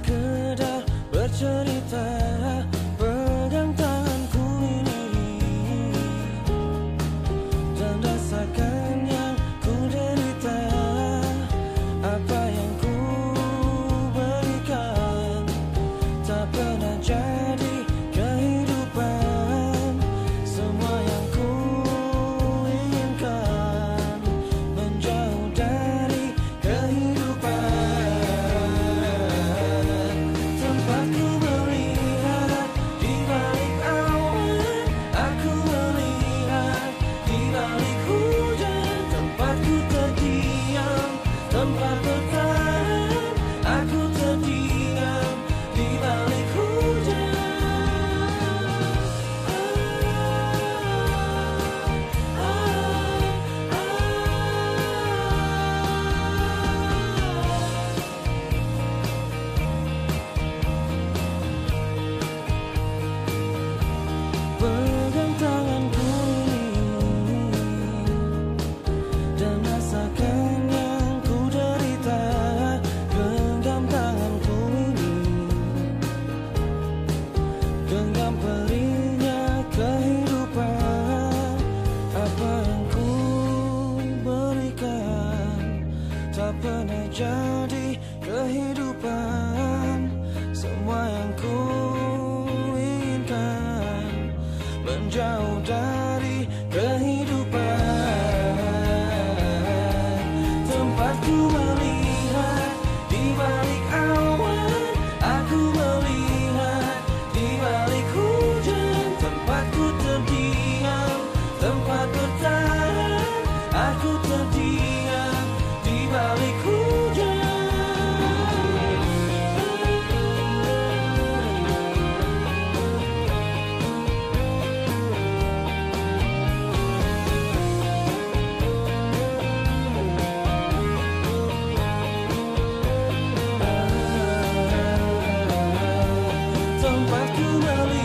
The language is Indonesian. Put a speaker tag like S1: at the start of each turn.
S1: ke menjadi kehidupan. Semua yang ku inginkan Menjauh dari could really